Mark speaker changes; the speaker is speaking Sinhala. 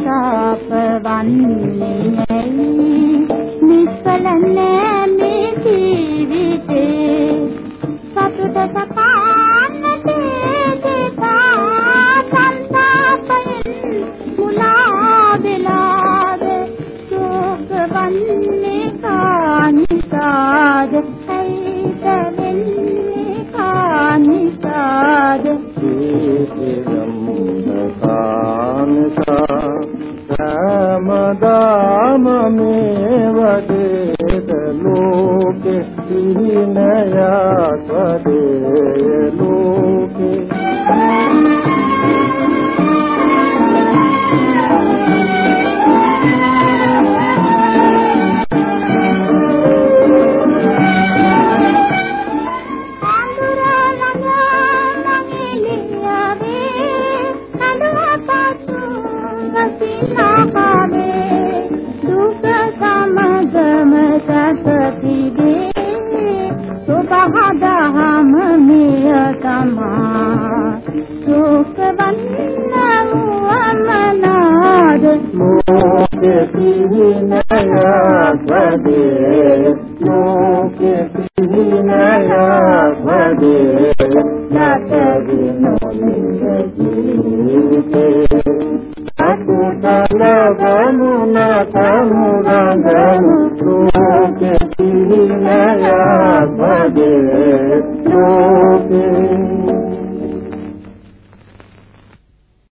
Speaker 1: සාප වන්නේ නිස්ඵල නෑ මේ ජීවිතේ සතුට සපාන්නතේ දෙපා සන්තාපයෙන් මුලා වෙලාද සෝක වන්නේ කානිසාද ඇයි
Speaker 2: යාම මේවදේත ලෝකෙ සිහිනයක් වදේ
Speaker 1: දහම මිය තමා සෝකවන්න වූ
Speaker 2: මෝක පිහිනය පදේ මෝක පිහිනය පදේ නතවිනෝ The Extra Thing